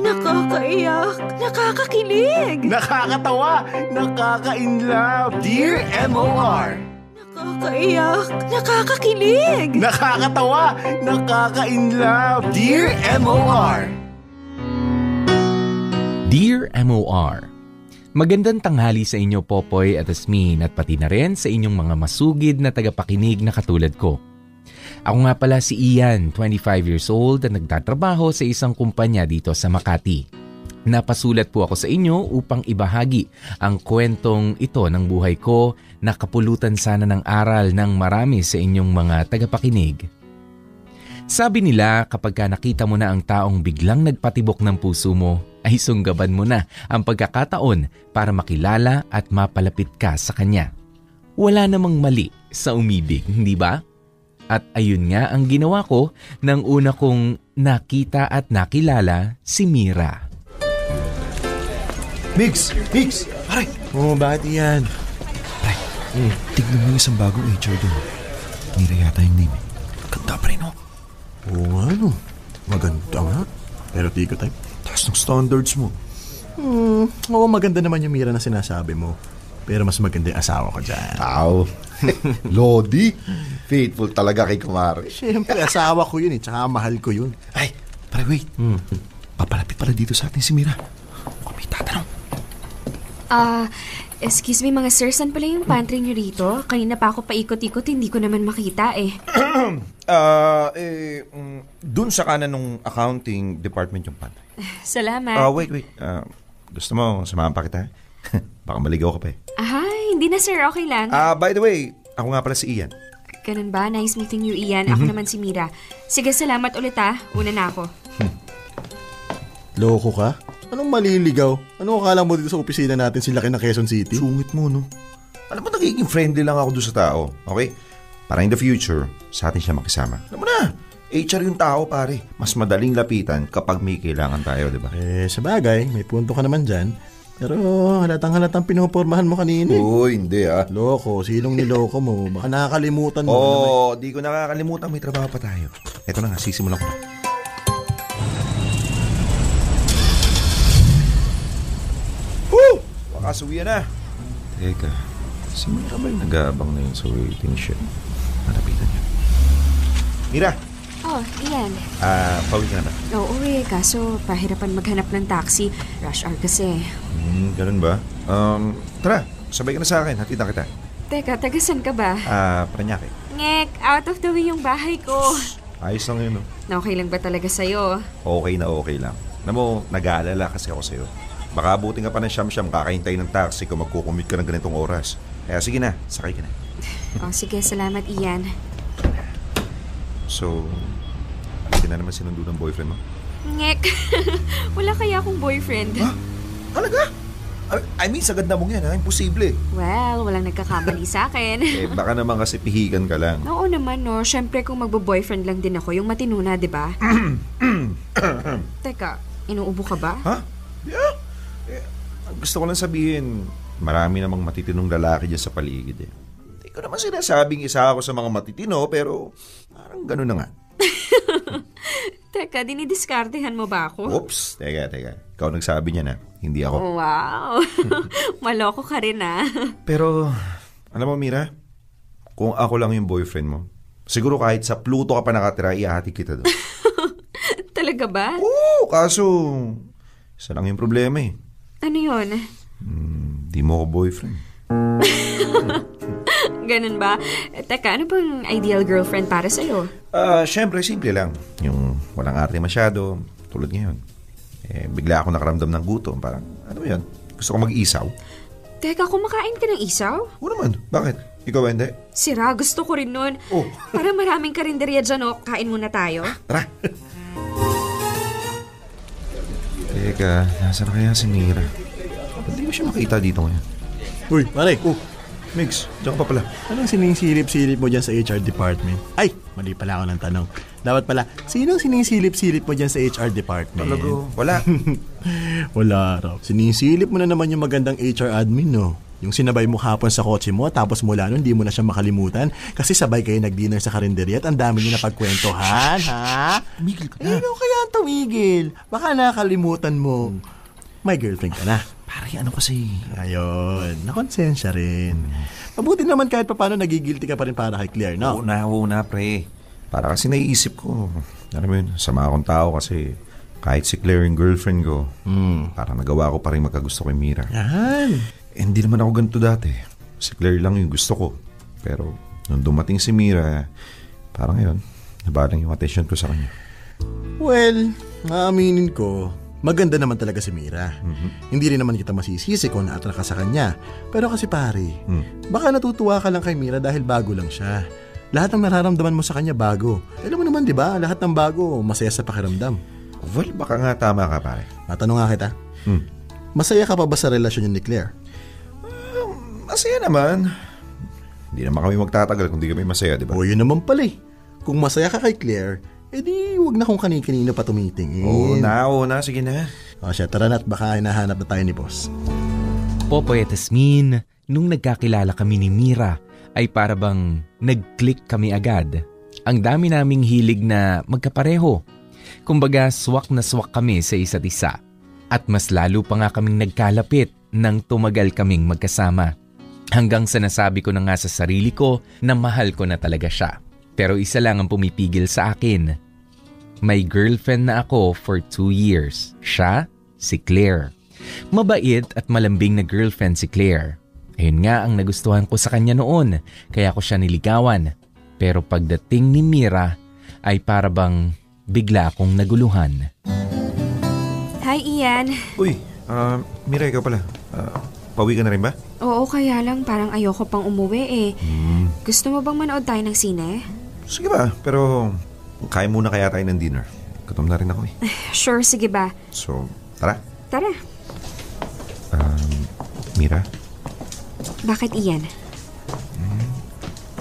Nakakaiyak, nakakakilig, Nakakatawa, nakaka-inlove. Dear MOR. nakakaiyak, nakakakilig. Nakakatawa, nakaka-inlove. Dear MOR. Dear MOR, Magandang tanghali sa inyo Popoy at Asmin at pati na rin sa inyong mga masugid na tagapakinig na katulad ko. Ako nga pala si Ian, 25 years old at nagtatrabaho sa isang kumpanya dito sa Makati. Napasulat po ako sa inyo upang ibahagi ang kwentong ito ng buhay ko na kapulutan sana ng aral ng marami sa inyong mga tagapakinig. Sabi nila kapag ka nakita mo na ang taong biglang nagpatibok ng puso mo, ay sunggaban mo na ang pagkakataon para makilala at mapalapit ka sa kanya. Wala namang mali sa umibig, hindi ba? At ayun nga ang ginawa ko nang una kong nakita at nakilala si Mira. Mix! Mix! Pare! Oh, bakit yan? Hmm. Tignan mo yung isang bagong HR doon. Mira yata yung name. eh. Ganda pa rin, oh. Oo nga, no. Maganda nga. Pero di ko type. Taas ng standards mo. Hmm, oo, maganda naman yung mira na sinasabi mo. Pero mas maganda yung asawa ko dyan. Tao. Lodi. Faithful talaga kay Kumari. Siyempre, asawa ko yun eh. Tsaka mahal ko yun. Ay, pare, wait. Papalapit pala dito sa atin si Mira. Kung may tatanong. Ah, excuse me mga sir, saan pala yung pantry niyo rito? Kanina pa ako paikot-ikot, hindi ko naman makita eh. Ah, eh, mm, dun sa kanan ng accounting department yung pan. Salamat. Ah, wait, wait. Ah, gusto mo, samahan pa kita? Baka maligaw ka pa eh. Ay, hindi na sir, okay lang. Ah, by the way, ako nga pala si Ian. Ganun ba? Nice meeting you, Ian. Ako naman si Mira. Sige, salamat ulit ah. Una na ako. Loko ka? Anong maliligaw? Anong akala mo dito sa opisina natin sila ng Quezon City? Sungit mo, no? Alam mo, nagiging friendly lang ako doon sa tao. Okay? Para in the future, sa atin siya makisama. Alam mo na, HR yung tao, pare. Mas madaling lapitan kapag may kailangan tayo, di ba? Eh, sa bagay, may punto ka naman dyan. Pero halatang halatang pinopormahan mo kanina. eh. Uy, hindi ah. Loko, sinong niloko mo? Baka nakakalimutan mo. Oo, oh, di ko nakakalimutan, may trabaho pa tayo. Eto na nga, sisimulan ko na. Woo! Wakas uwi na. Teka, si Mira ba yung nag-aabang na yun sa waiting shed? Malapitan niya. Mira, Oh, Ian. ah, pauwi ka na ba? Oo eh, kaso pahirapan maghanap ng taxi. Rush hour kasi. Hmm, ganun ba? Um, tara, sabay ka na sa akin, hatid na kita. Teka, taga saan ka ba? Ah, Paranaque. Ngek, out of the way yung bahay ko. Ayos lang yun, no? Na okay lang ba talaga sa'yo? Okay na okay lang. Alam mo, nag-aalala kasi ako sa'yo. Baka abutin ka pa ng siyam-siyam kakahintay ng taxi kung magkukumit ka ng ganitong oras. Kaya sige na, sakay ka na. Oh, sige, salamat Ian. So, na naman sinundo ng boyfriend mo? Ngek, wala kaya akong boyfriend. Halaga? I mean, sagad na mong yan, ha? Imposible. Well, walang nagkakamali sa akin. Eh, baka naman kasi pihigan ka lang. Oo naman, no. Siyempre, kung magbo-boyfriend lang din ako, yung matinuna, di ba? Teka, inuubo ka ba? Ha? Yeah. Eh, gusto ko lang sabihin, marami namang matitinong lalaki dyan sa paligid eh. Hindi ko naman sinasabing isa ako sa mga matitino, pero parang gano'n na nga. Teka, dinidiskartehan mo ba ako? Oops, teka, teka. Ikaw nagsabi niya na, hindi ako. Wow. Maloko ka rin, ah. Pero, alam mo Mira, kung ako lang yung boyfriend mo, siguro kahit sa Pluto ka pa nakatira, iahati kita doon. Talaga ba? Oo, kaso, isa lang yung problema eh. Ano yun? Hmm, di mo ako boyfriend. Ganun ba? Eh, Teka, ano bang ideal girlfriend para sa'yo? Ah, syempre, simple lang. Yung walang arte masyado, tulad ngayon. Eh, bigla ako nakaramdam ng gutom. Parang, ano yun? Gusto ko mag-isaw? Teka, kumakain ka ng isaw? Oo naman. Bakit? Ikaw hindi? Sira, gusto ko rin nun. Oh. Para maraming karinderya dyan, oh. Kain muna tayo. Tara. Teka, nasa na kaya si Mira? Ba't di ko siya makita dito ngayon? Uy, pare. Oh, Mix, diyan ka pa pala. Anong sinisilip-silip mo dyan sa HR department? Ay, mali pala ako ng tanong. Dapat pala, sinong sinisilip-silip mo dyan sa HR department? Talaga, wala. Wala raw. Sinisilip mo na naman yung magandang HR admin, no? Yung sinabay mo hapon sa kotse mo, tapos mula nun, di mo na siya makalimutan kasi sabay kayo nag-dinner sa karinderya at ang dami niyo napagkwentuhan, ha? Tumigil ka Eh, na. ano kaya ang tumigil? Baka nakakalimutan mo. May girlfriend ka na. Pare, ano kasi... Ayun, nakonsensya rin. Mabuti naman kahit papano nagigilty ka pa rin para kay Claire, no? Oo na, oo na, pre. Para kasi naiisip ko, alam mo yun, sama akong tao kasi kahit si Claire yung girlfriend ko, Hmm. parang nagawa ko pa rin magkagusto kay Mira. Yan. Eh, hindi naman ako ganito dati. Si Claire lang yung gusto ko. Pero nung dumating si Mira, parang ngayon, nabalang yung attention ko sa kanya. Well, aaminin ko, maganda naman talaga si Mira. Hindi rin naman kita masisisi kung naatra ka sa kanya. Pero kasi pare, baka natutuwa ka lang kay Mira dahil bago lang siya. Lahat ng nararamdaman mo sa kanya bago. Alam mo naman 'di ba, lahat ng bago masaya sa pakiramdam. Well, baka nga tama ka, pare. Matanong nga kita. Hmm. Masaya ka pa ba sa relasyon niyo ni Claire? Masaya naman. Hindi naman kami magtatagal kung di kami masaya, di ba? O yun naman pala eh. Kung masaya ka kay Claire, edi wag na kung kani-kanino pa tumitingin. Oo na, oo na. Sige na. O siya, tara na at baka hinahanap na tayo ni boss. Popoy at Asmin, nung nagkakilala kami ni Mira, ay para bang nag-click kami agad. Ang dami naming hilig na magkapareho. Kumbaga, swak na swak kami sa isa't isa. At mas lalo pa nga kaming nagkalapit nang tumagal kaming magkasama. Hanggang sa nasabi ko na nga sa sarili ko na mahal ko na talaga siya. Pero isa lang ang pumipigil sa akin. May girlfriend na ako for two years. Siya, si Claire. Mabait at malambing na girlfriend si Claire. Ayun nga ang nagustuhan ko sa kanya noon, kaya ko siya niligawan. Pero pagdating ni Mira, ay para bang bigla akong naguluhan. Hi, Ian. Uy, ah, Mira, ikaw pala. Ah, pauwi ka na rin ba? Oo, kaya lang parang ayoko pang umuwi eh. Gusto mo bang manood tayo ng sine? Sige ba, pero kaya muna kaya tayo ng dinner. Gutom na rin ako eh. Sure, sige ba? So, tara. Tara. Mira, Bakit, Ian?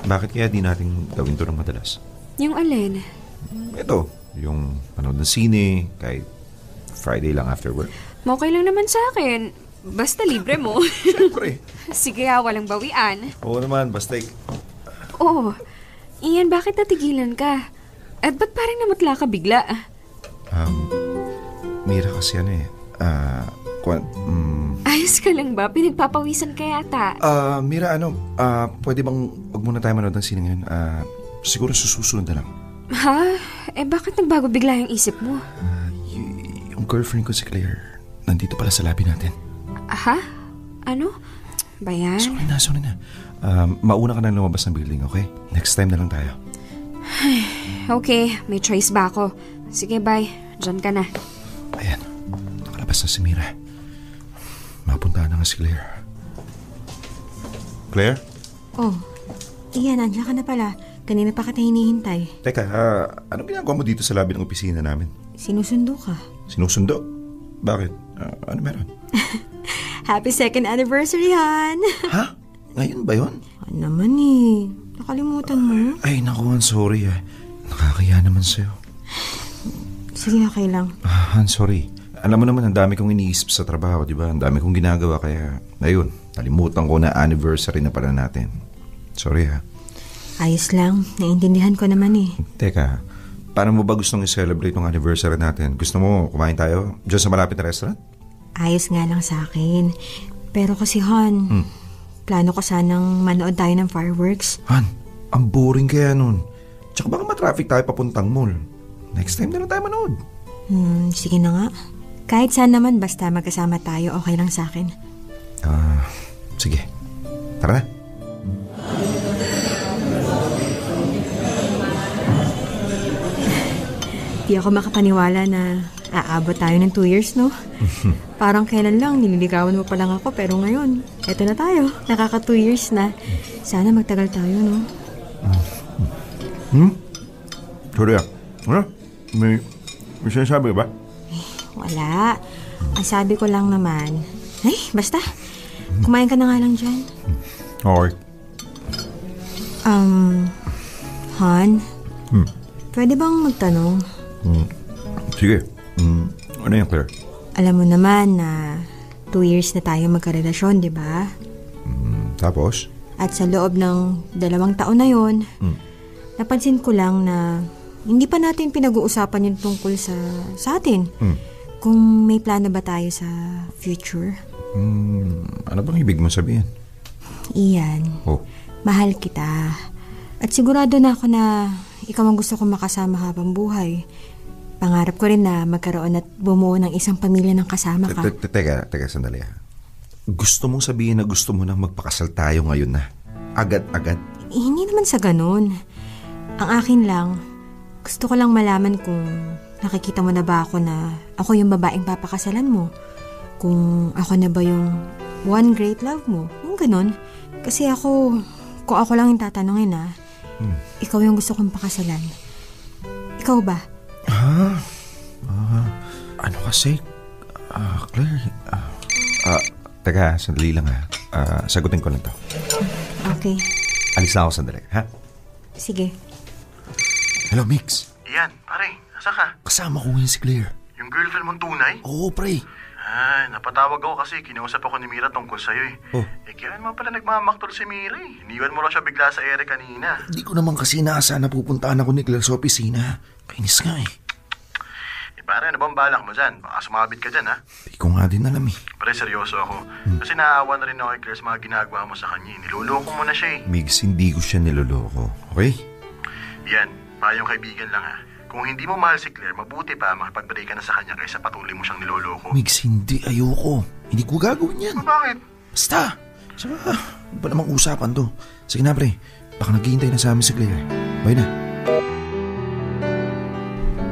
bakit kaya di natin gawin to ng madalas? Yung alin? Ito, yung panood ng sine, kahit Friday lang after work. Okay lang naman sa akin. Basta libre mo. Siyempre. sige ha, walang bawian. Oo naman, basta ik- Oh, Ian, bakit natigilan ka? At ba't parang namutla ka bigla? Um, Mira kasi ano eh. Ah, kwan, mm, Ayos ka lang ba? Pinagpapawisan ka yata. ah, Mira, ano, ah, pwede bang wag muna tayo manood ng sine ngayon? Ah, siguro susunod na lang. Ha? Eh bakit nagbago bigla yung isip mo? Y- yung girlfriend ko si Claire, nandito pala sa labi natin. Ha? Ano? Bayan? Sorry na, sorry na. Um, mauna ka na lumabas ng building, okay? Next time na lang tayo. Okay, may choice ba ako? Sige, bye. Diyan ka na. Ayan, nakalabas na si Mira. Mapunta na nga si Claire. Claire? Oh, Iyan, nandiyan ka na pala. Kanina pa kita hinihintay. Teka, ah, anong ginagawa mo dito sa labi ng opisina namin? Sinusundo ka. Sinusundo? Bakit? Ah, ano meron? Happy second anniversary, Han! ha? Ngayon ba yun? ano naman eh. Nakalimutan mo? Ay, naku, Han, sorry ah. Nakakaya naman sa'yo. Sige, okay lang. Ah, Han, sorry. Alam mo naman, ang dami kong iniisip sa trabaho, di ba? Ang dami kong ginagawa, kaya... Ayun, nalimutan ko na anniversary na pala natin. Sorry ha. Ayos lang. Naintindihan ko naman eh. Teka, paano mo ba gustong i-celebrate ng anniversary natin? Gusto mo kumain tayo dyan sa malapit na restaurant? Ayos nga lang sa akin. Pero kasi, Han, plano ko sanang manood tayo ng fireworks. Han, ang boring kaya nun. Tsaka baka matraffic tayo papuntang mall. Next time na lang tayo manood. Hmm, sige na nga. Kahit saan naman, basta magkasama tayo, okay lang sa akin. Ah, sige. Tara na. Di ako makapaniwala na aabot tayo ng two years, no? Parang kailan lang, nililigawan mo pa lang ako, pero ngayon, eto na tayo. Nakaka two years na. Sana magtagal tayo, no? Sorry ah. Ano? May, may sinasabi ka ba? Wala. Ang sabi ko lang naman, ay, basta. Kumain ka na nga lang dyan. Okay. Um, Han, Hmm. pwede bang magtanong? Sige. Mm, ano yan, Claire? Alam mo naman na two years na tayo magkarelasyon, di ba? Tapos? At sa loob ng dalawang taon na yon, Hmm. napansin ko lang na hindi pa natin pinag-uusapan yung tungkol sa, sa atin. Hmm. Kung may plano ba tayo sa future. Hmm, ano bang ibig mo sabihin? Iyan, Oh, mahal kita. At sigurado na ako na ikaw ang gusto kong makasama habang buhay. Pangarap ko rin na magkaroon at bumuo ng isang pamilya ng kasama ka. te- te- teka, teka, sandali ah. Gusto mong sabihin na gusto mo nang magpakasal tayo ngayon na? Agad-agad? Eh, hindi naman sa ganun. Ang akin lang, gusto ko lang malaman kung nakikita mo na ba ako na ako yung babaeng papakasalan mo. Kung ako na ba yung one great love mo. Yung ganun. Kasi ako, kung ako lang yung tatanungin na, ikaw yung gusto kong pakasalan. Ikaw ba? Ano kasi? Ah, Claire, ah, ah, teka, sandali lang ah. Ah, sagutin ko lang to. Okay. Alis na ako sandali, ha? Sige. Hello, Mix. Iyan, pare, nasa ka? Kasama ko ngayon si Claire. Yung girlfriend mong tunay? Oo, pre. Ay, napatawag ako kasi kinausap ako ni Mira tungkol sa'yo eh. Oh. Eh, kaya naman pala nagmamaktol si Mira eh. Iniwan mo lang siya bigla sa ere kanina. Hindi ko naman kasi naasahan na pupuntaan ako ni Claire sa opisina. Kainis nga eh. Pare, ano bang balak mo dyan? Baka sumabit ka dyan, ha? Hindi ko nga din alam eh. Pare, seryoso ako. Kasi naaawa na rin ako kay Claire sa mga ginagawa mo sa kanya. eh. Niloloko mo na siya eh. Migs, hindi ko siya niloloko. Okay? Yan, payong kaibigan lang ha. Kung hindi mo mahal si Claire, mabuti pa makipag-break ka na sa kanya kaysa patuloy mo siyang niloloko. Migs, hindi. Ayoko. Hindi ko gagawin yan. Bakit? Basta. Saka, ano ba namang usapan to? Sige na, pre. Baka naghihintay na sa amin si Claire. Bye na.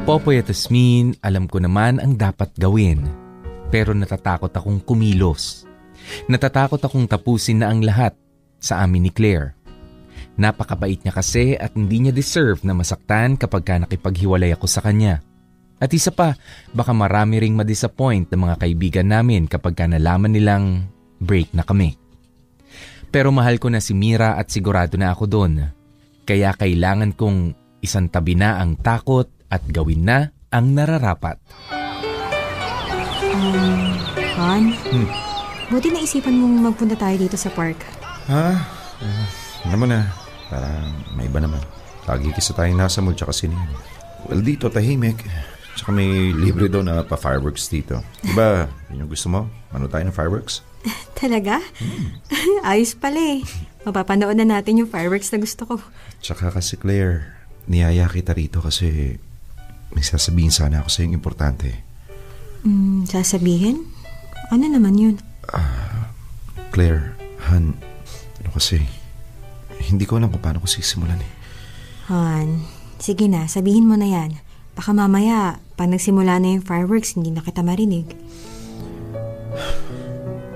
Popoy at Asmin, alam ko naman ang dapat gawin. Pero natatakot akong kumilos. Natatakot akong tapusin na ang lahat sa amin ni Claire. Napakabait niya kasi at hindi niya deserve na masaktan kapag ka nakipaghiwalay ako sa kanya. At isa pa, baka marami ring madisappoint ng mga kaibigan namin kapag ka nalaman nilang break na kami. Pero mahal ko na si Mira at sigurado na ako doon. Kaya kailangan kong isang tabi na ang takot at gawin na ang nararapat. Han? Buti naisipan mong magpunta tayo dito sa park. Ha? Uh, alam mo na, parang may iba naman. Lagi kasi tayo nasa mall tsaka sinihan. Well, dito tahimik. Tsaka may libre daw na pa-fireworks dito. Diba, yun yung gusto mo? Ano tayo ng fireworks? Talaga? Ayos pala eh. Mapapanood na natin yung fireworks na gusto ko. Tsaka kasi Claire, niyaya kita rito kasi may sasabihin sana ako sa yung importante. Hmm, sasabihin? Ano naman yun? Claire, Han, ano kasi, hindi ko alam kung paano ko sisimulan eh. Han, sige na, sabihin mo na yan. Baka mamaya, pag nagsimula na yung fireworks, hindi na kita marinig.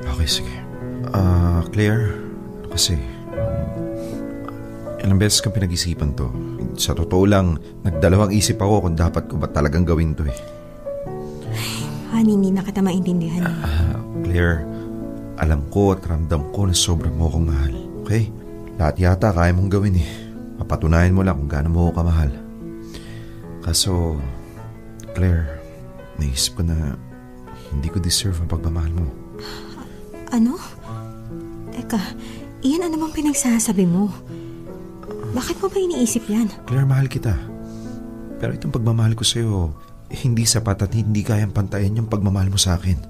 Okay, sige. Ah, Claire, ano kasi, um, ilang beses kang pinag-isipan to. Sa totoo lang, nagdalawang isip ako kung dapat ko ba talagang gawin to eh. Han, hindi na kita maintindihan. Ah, Claire, alam ko at ramdam ko na sobrang mo akong mahal. Okay? Lahat yata kaya mong gawin eh. Papatunayan mo lang kung gaano mo ako kamahal. Kaso, Claire, naisip ko na hindi ko deserve ang pagmamahal mo. Ano? Teka, iyan ano bang pinagsasabi mo? Bakit mo ba iniisip yan? Claire, mahal kita. Pero itong pagmamahal ko sa'yo, hindi sapat at hindi kayang pantayan yung pagmamahal mo sa akin.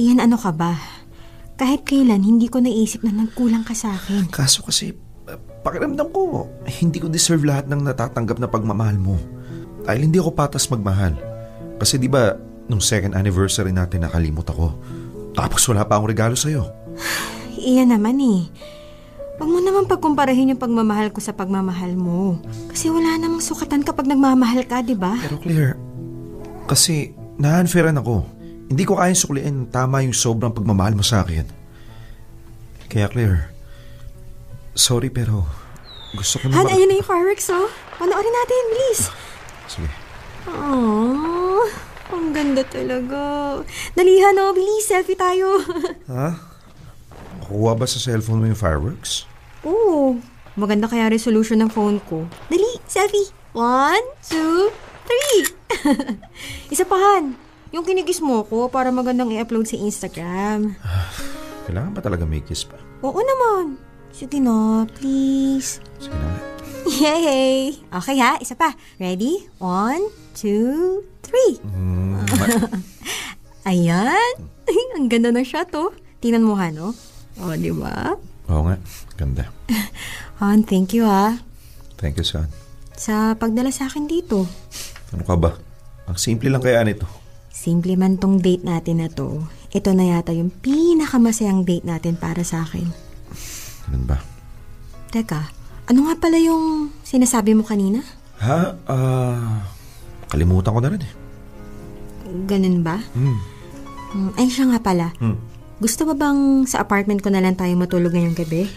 Iyan ano ka ba? Kahit kailan, hindi ko naisip na nagkulang ka sa akin. Kaso kasi, pakiramdam ko, hindi ko deserve lahat ng natatanggap na pagmamahal mo. Dahil hindi ako patas magmahal. Kasi di ba, nung second anniversary natin nakalimot ako. Tapos wala pa akong regalo sa'yo. Iyan naman eh. Huwag mo naman pagkumparahin yung pagmamahal ko sa pagmamahal mo. Kasi wala namang sukatan kapag nagmamahal ka, di ba? Pero Claire, kasi na-unfairan ako. Hindi ko kayang sukliin tama yung sobrang pagmamahal mo sa akin. Kaya Claire, sorry pero gusto ko na Han, ma- ayun na yung fireworks, oh. Panoorin natin, bilis. Sige. Aww, ang ganda talaga. Dalihan, oh, bilis, selfie tayo. Ha? Kuha ba sa cellphone mo yung fireworks? Oo, maganda kaya resolution ng phone ko. Dali, selfie. One, two, three. Isa pa, Han. Yung kinigis mo ko para magandang i-upload sa Instagram. Kailangan ba talaga may kiss pa? Oo naman. Sige na, please. Sige na. Yay! Okay ha, isa pa. Ready? One, two, three. Mm, Ayan. Ang ganda ng shot, oh. Tingnan mo, ha, no? O, di ba? Oo nga, ganda. Han, thank you, ha. Thank you, son. Sa pagdala sa akin dito. Ano ka ba? Ang simple lang kaya nito. Simple man tong date natin na to. Ito na yata yung pinakamasayang date natin para sa akin. Ganun ba? Teka, ano nga pala yung sinasabi mo kanina? Ha? Ah... kalimutan ko na rin eh. Ganun ba? Hmm. Hmm, Ay, siya nga pala. Hmm. Gusto mo bang sa apartment ko na lang tayo matulog ngayong gabi?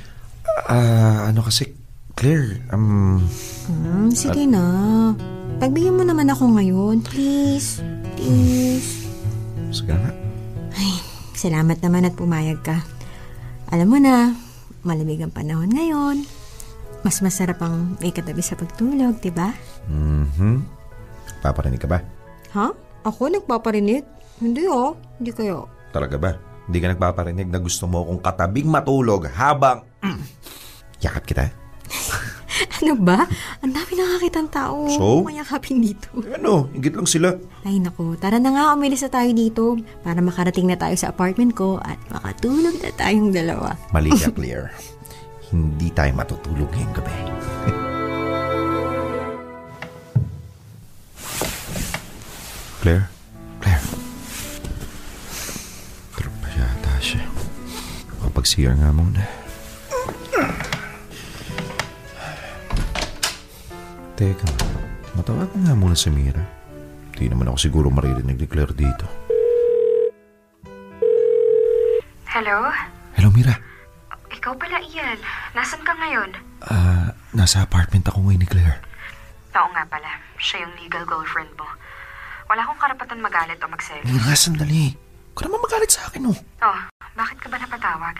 Ah, ano kasi, Claire, um... Hmm, sige na. Pagbigyan mo naman ako ngayon, please. Please. Sige na nga. Salamat naman at pumayag ka. Alam mo na, malamig ang panahon ngayon. Mas masarap ang may katabi sa pagtulog, di ba? Mhm. Paparinig ka ba? Ha? Ako nagpaparinig? Hindi oh. Hindi kayo. Talaga ba? Hindi ka nagpaparinig na gusto mo akong katabing matulog habang... Yakap kita. Ano ba? Ang dami nakakitang tao. So? Mayakapin dito. Ano? Higit lang sila. Ay naku, tara na nga, umilis na tayo dito para makarating na tayo sa apartment ko at makatulog na tayong dalawa. Mali ka, Claire. Hindi tayo matutulog ngayong gabi. Claire? Kapag-CR nga muna. Teka, matawagan nga muna si Mira. Di naman ako siguro maririnig ni Claire dito. Hello? Hello, Mira. Ikaw pala, Ian. Nasaan ka ngayon? Ah, nasa apartment ako ngayon ni Claire. Oo nga pala. Siya yung legal girlfriend mo. Wala akong karapatan magalit o magselos. Mira, sandali. Huwag ka naman magalit sa akin, oh. Oh, bakit ka ba napatawag?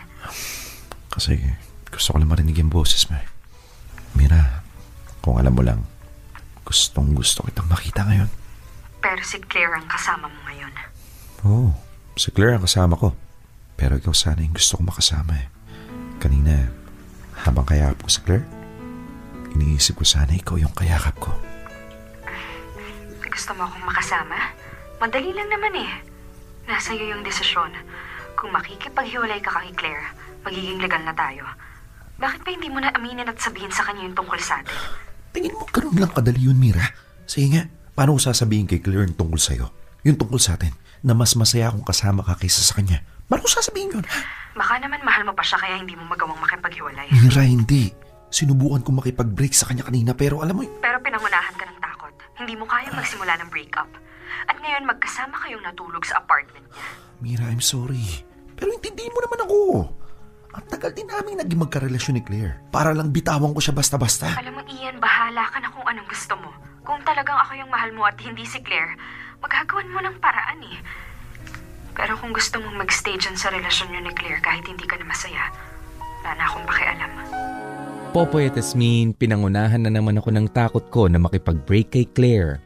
Kasi gusto ko lang marinig yung boses mo. eh. Mira, kung alam mo lang, gustong gusto kitang makita ngayon. Pero si Claire ang kasama mo ngayon. Oo, si Claire ang kasama ko. Pero ikaw sana yung gusto ko makasama eh. Kanina, habang kayakap ko si Claire, iniisip ko sana ikaw yung kayakap ko. Gusto mo akong makasama? Madali lang naman eh. Nasa iyo yung desisyon. Kung makikipaghiwalay ka kay Claire, magiging legal na tayo. Bakit ba hindi mo na aminin at sabihin sa kanya yung tungkol sa atin? Tingin mo ganun lang kadali yun, Mira. Sige nga, paano ko sasabihin kay Claire yung tungkol sa'yo? Yung tungkol sa atin, na mas masaya akong kasama ka kaysa sa kanya. Paano ko sasabihin yun? Baka naman mahal mo pa siya kaya hindi mo magawang makipaghiwalay. Mira, hindi. Sinubukan ko makipag-break sa kanya kanina pero alam mo, Pero pinangunahan ka ng takot. Hindi mo kayang magsimula ng breakup. At ngayon magkasama kayong natulog sa apartment niya. Mira, I'm sorry. Pero intindihin mo naman ako. Ang tagal din namin naging magkarelasyon ni Claire. Para lang bitawan ko siya basta-basta. Alam mo, Ian, bahala ka na kung anong gusto mo. Kung talagang ako yung mahal mo at hindi si Claire, magagawan mo ng paraan eh. Pero kung gusto mong mag-stay dyan sa relasyon niyo ni Claire kahit hindi ka na masaya, wala na akong pakialam. Popoy at Asmin, pinangunahan na naman ako ng takot ko na makipag-break kay Claire.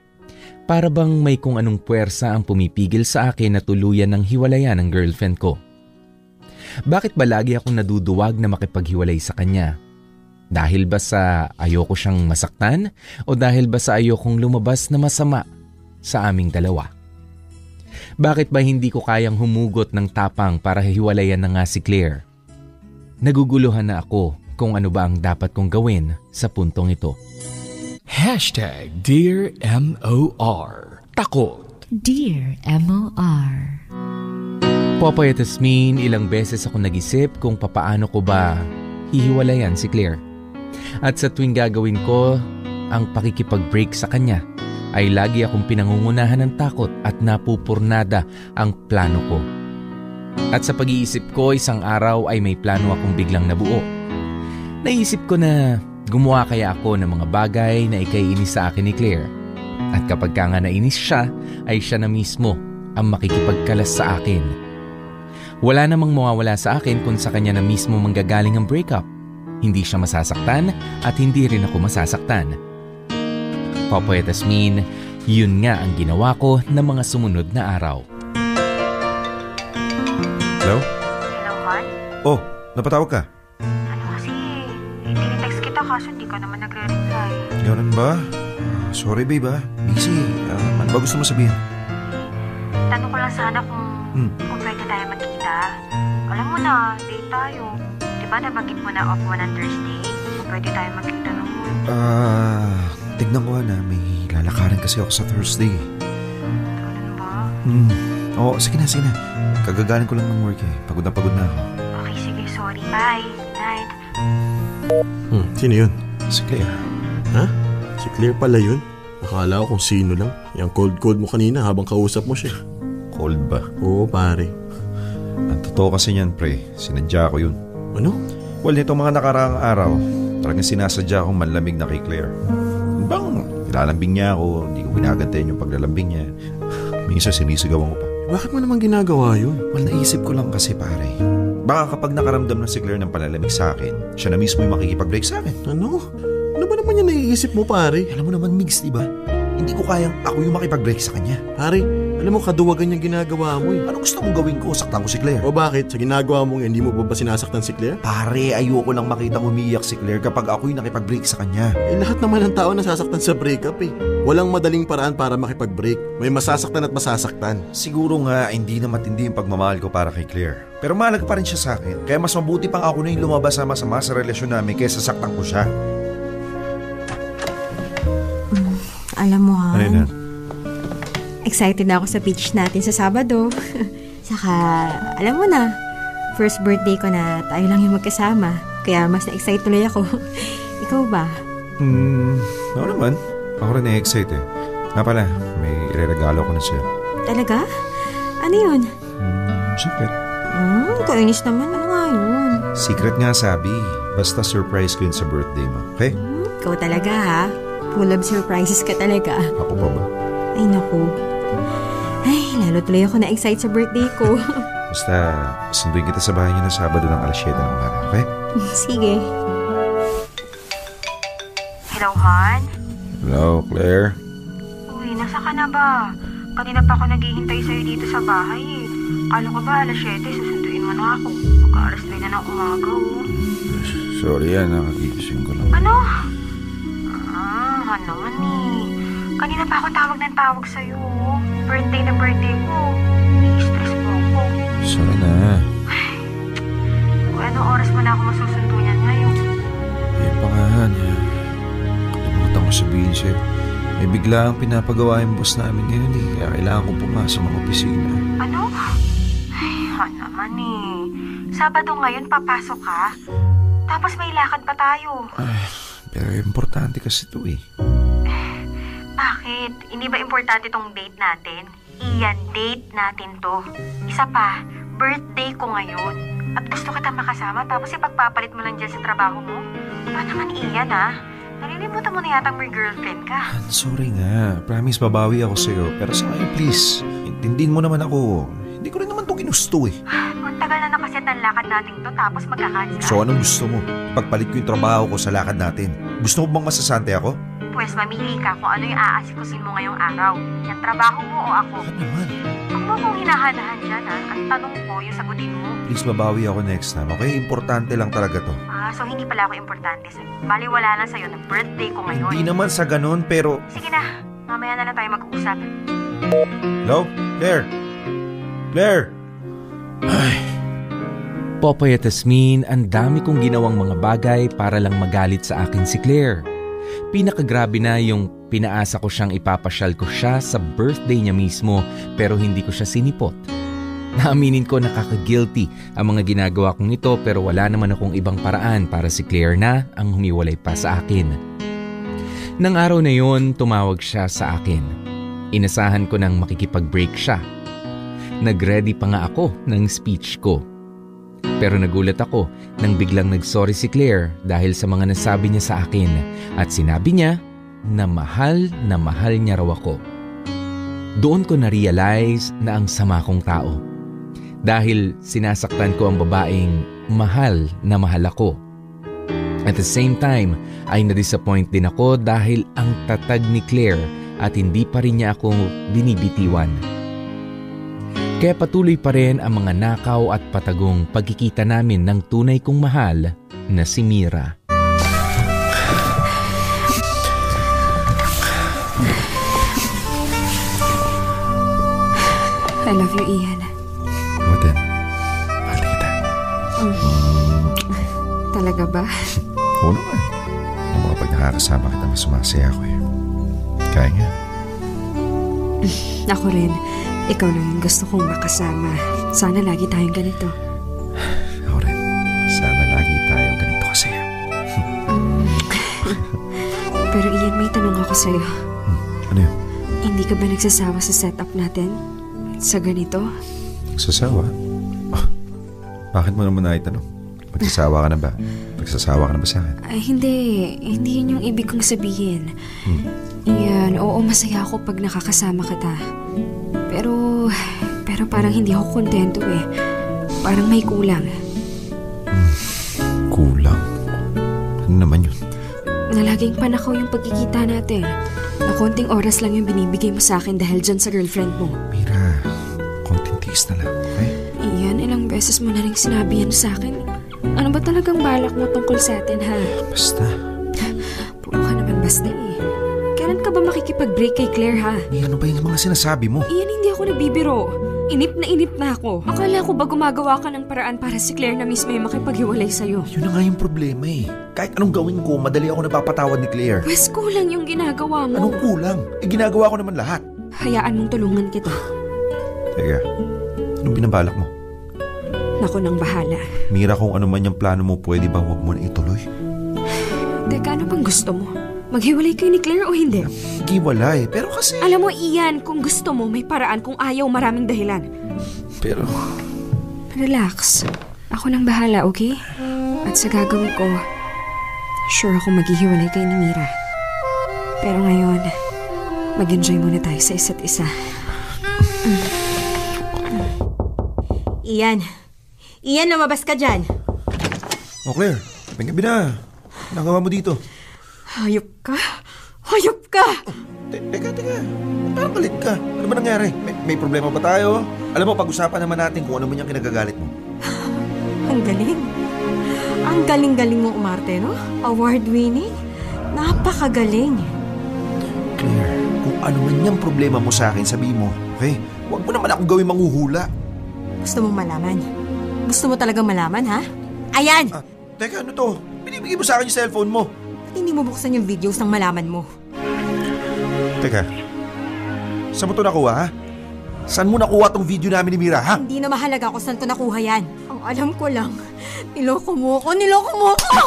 Para bang may kung anong puwersa ang pumipigil sa akin na tuluyan ng hiwalayan ng girlfriend ko. Bakit ba lagi akong naduduwag na makipaghiwalay sa kanya? Dahil ba sa ayoko siyang masaktan o dahil ba sa ayokong lumabas na masama sa aming dalawa? Bakit ba hindi ko kayang humugot ng tapang para hiwalayan na nga si Claire? Naguguluhan na ako kung ano ba ang dapat kong gawin sa puntong ito. Hashtag Dear M.O.R. Takot. Dear M.O.R. Popoy at Asmin, ilang beses ako nag-isip kung papaano ko ba hihiwalayan si Claire. At sa tuwing gagawin ko ang pakikipag-break sa kanya, ay lagi akong pinangungunahan ng takot at napupurnada ang plano ko. At sa pag-iisip ko, isang araw ay may plano akong biglang nabuo. Naisip ko na gumawa kaya ako ng mga bagay na ikaiinis sa akin ni Claire. At kapag ka nga nainis siya, ay siya na mismo ang makikipagkalas sa akin. Wala namang mawawala sa akin kung sa kanya na mismo manggagaling ang breakup. Hindi siya masasaktan at hindi rin ako masasaktan. Popoy at Asmin, yun nga ang ginawa ko ng mga sumunod na araw. Hello? Hello, Hon? Oh, napatawag ka? Ano kasi, tinitext kita kaso hindi ka naman nagre-reply. Ganun ba? Ah, sorry babe ah. Busy. Ah, ano ba gusto mo sabihin? Tanong ko lang sana kung, Hmm. kung tayo magkita. Alam mo na, date tayo. Di ba nabanggit mo na off mo ng Thursday? Pwede tayo magkita naman. Ah, tignan ko na. May lalakarin kasi ako sa Thursday. Ganun ba? Hmm. Oo, sige na, sige na. Kagagaling ko lang ng work eh. Pagod na pagod na ako. Okay, sige, sorry. Bye. Night. Hmm, sino yun? Si Claire. Ha? Si Claire pala yun? Akala ko kung sino lang. Yung cold-cold mo kanina habang kausap mo siya. Cold ba? Oo, pare. Ang totoo kasi niyan, pre. Sinadya ko yun. Ano? Well, nitong mga nakaraang araw, talagang sinasadya akong manlamig na kay Claire. Bang, nilalambing niya ako, hindi ko binagantayan yung paglalambing niya. Minsan sinisigawan ko pa. Bakit mo naman ginagawa yun? Well, naisip ko lang kasi pare. Baka kapag nakaramdam na si Claire ng palalamig sa akin, siya na mismo yung makikipag-break sa akin. Ano? Ano ba naman yung naiisip mo, pare? Alam mo naman, Migs, di ba? Hindi ko kayang ako yung makipag-break sa kanya. Pare, alam mo, kaduwagan yung ginagawa mo eh. Ano gusto mong gawin ko? Saktan ko si Claire. O bakit? Sa ginagawa mo hindi mo pa ba sinasaktan si Claire? Pare, ayoko lang makitang umiyak si Claire kapag ako yung nakipag-break sa kanya. Eh, lahat naman ng tao nasasaktan sa breakup eh. Walang madaling paraan para makipag-break. May masasaktan at masasaktan. Siguro nga, hindi na matindi yung pagmamahal ko para kay Claire. Pero mahalaga pa rin siya sa akin. Kaya mas mabuti pang ako na yung lumabas sa masama sa relasyon namin kaysa saktan ko siya. Alam mo, ha? Ano? Han? Excited na ako sa beach natin sa Sabado. Saka, alam mo na, first birthday ko na tayo lang yung magkasama. Kaya mas na-excite tuloy ako. Ikaw ba? Hmm, ako naman. Ako rin na-excite eh. Nga pala, may ireregalo ko na sa'yo. Talaga? Ano yun? Hmm, secret. Hmm, kainis naman. Ano nga yun? Secret nga sabi. Basta surprise ko yun sa birthday mo. Okay? Hmm, ikaw talaga ha. Full of surprises ka talaga. Ako pa ba? Ay naku. Ay, lalo tuloy ako na-excite sa birthday ko. Basta, sunduin kita sa bahay niyo na Sabado ng alas 7 ng umaga. Okay? Sige. Hello, Han? Hello, Claire. Uy, nasa ka na ba? Kanina pa ako naghihintay sa'yo dito sa bahay eh. Kala ko ba alas 7, susunduin mo na ako. Mag-aalas 9 na ng umaga oh. Sorry yan, nakagigising ko lang. Ano? Ah, Han naman eh. Kanina pa ako tawag ng tawag sa'yo. Birthday na birthday ko. Nai-stress po ako. Sorry na. Kung anong oras mo na ako masusundo niyan ngayon? Eh, pangahan. Kalimutan ko sabihin sa'yo. May bigla ang pinapagawa yung boss namin ngayon eh. Kaya kailangan kong pumasok ng opisina. Ano? Ay, Han naman eh. Sabado ngayon papasok ka. Tapos may lakad pa tayo. Ay, pero importante kasi ito eh. Bakit? Hindi ba importante tong date natin? Iyan, date natin to. Isa pa, birthday ko ngayon. At gusto kita makasama tapos ipagpapalit mo lang dyan sa trabaho mo? Ba naman iyan ah? Nalilimutan mo na yatang may girlfriend ka. Han, sorry nga. Promise, babawi ako sa'yo. Pero sa ngayon, please. Intindihin mo naman ako. Hindi ko rin naman ito ginusto eh. Ang tagal na nakaset ng lakad natin to tapos magkakansel. So anong gusto mo? Pagpalit ko yung trabaho ko sa lakad natin. Gusto mo bang masasante ako? Pwes mamili ka kung ano yung aasikusin mo ngayong araw. Yung trabaho mo o ako. Ano naman? Huwag mo kong hinahanahan dyan ha. Ang tanong ko, yung sagutin mo. Please, babawi ako next time. Okay? Importante lang talaga to. Ah, so hindi pala ako importante sa'yo. Bali wala lang sa'yo na birthday ko ngayon. Hindi naman sa ganun, pero... Sige na, mamaya na lang tayo mag-uusap. Hello? Claire? Claire? Ay, Popoy at Tasmin, ang dami kong ginawang mga bagay para lang magalit sa akin si Claire. Pinakagrabe na yung pinaasa ko siyang ipapasyal ko siya sa birthday niya mismo pero hindi ko siya sinipot. Naaminin ko nakaka-guilty ang mga ginagawa kong ito pero wala naman akong ibang paraan para si Claire na ang humiwalay pa sa akin. Nang araw na yon, tumawag siya sa akin. Inasahan ko nang makikipag-break siya. Nag-ready pa nga ako ng speech ko. Pero nagulat ako nang biglang nagsorry si Claire dahil sa mga nasabi niya sa akin at sinabi niya na mahal na mahal niya raw ako. Doon ko na-realize na ang sama kong tao. Dahil sinasaktan ko ang babaeng mahal na mahal ako. At the same time ay na-disappoint din ako dahil ang tatag ni Claire at hindi pa rin niya ako binibitiwan. Kaya patuloy pa rin ang mga nakaw at patagong pagkikita namin ng tunay kong mahal na si Mira. I love you, Ian. Ako din. Mahal kita. Talaga ba? Oo naman. Yung mga pag nakakasama kita, mas sumasaya ako eh. Kaya nga. Ako rin. Ikaw lang yung gusto kong makasama. Sana lagi tayong ganito. Ako rin. Sana lagi tayo ganito kasaya. Pero Ian, may tanong ako sa'yo. Ano yun? Hindi ka ba nagsasawa sa setup natin? Sa ganito? Nagsasawa? Ah, bakit mo naman naitanong? Magsasawa ka na ba? Magsasawa ka na ba sa akin? Ay, hindi. Hindi yun yung ibig kong sabihin. Ian, oo, masaya ako pag nakakasama kita. Pero, pero parang hindi ako kontento eh. Parang may kulang. Kulang. Ano naman yun? Na laging panakaw yung pagkikita natin. Na konting oras lang yung binibigay mo sa akin dahil dyan sa girlfriend mo. Mira, konting tiis na lang. Okay? Iyan, ilang beses mo na rin sinabi yan sa akin. Ano ba talagang balak mo tungkol sa atin, ha? Basta. Puro ka naman basta eh. Kailan ka ba makikipag-break kay Claire, ha? Mira, ano ba yung mga sinasabi mo? Iyan, hindi ako nabibiro. Inip na inip na ako. Akala ko ba gumagawa ka ng paraan para si Claire na mismo yung makipaghiwalay sa'yo? Yun na nga yung problema eh. Kahit anong gawin ko, madali ako napapatawad ni Claire. Pwes kulang yung ginagawa mo. Anong kulang? Eh, ginagawa ko naman lahat. Hayaan mong tulungan kita. Teka, anong binabalak mo? Nako nang bahala. Mira, kung ano man yung plano mo, pwede ba huwag mo na ituloy? Teka, ano bang gusto mo? Maghiwalay kayo ni Claire o hindi? Hindi wala eh. Pero kasi... Alam mo, Ian, kung gusto mo, may paraan kung ayaw maraming dahilan. Pero... Relax. Ako nang bahala, okay? At sa gagawin ko, sure ako maghihiwalay kay ni Mira. Pero ngayon, mag-enjoy muna tayo sa isa't isa. Ian. Ian, lumabas ka dyan. Oh, Claire. May gabi na. Nagawa mo dito. Hayop ka. Hayop ka! Te- teka, teka. Parang galit ka. Ano ba nangyari? May, may problema ba tayo? Alam mo, pag-usapan naman natin kung ano man yung kinagagalit mo. Ang galing. Ang galing-galing mo umarte, no? Award-winning. Napakagaling. Claire, kung ano man yung problema mo sa akin, sabihin mo. Okay? Huwag mo naman akong gawin manghuhula. Gusto mong malaman? Gusto mo talagang malaman, ha? Ayan! Ah, teka, ano to? Binibigay mo sa akin yung cellphone mo. Ba't hindi mo buksan yung videos ng malaman mo? Teka, saan mo to nakuha, ha? Saan mo nakuha tong video namin ni Mira, ha? Hindi na mahalaga kung saan ko nakuha yan. Ang alam ko lang, niloko mo ako, niloko mo ako!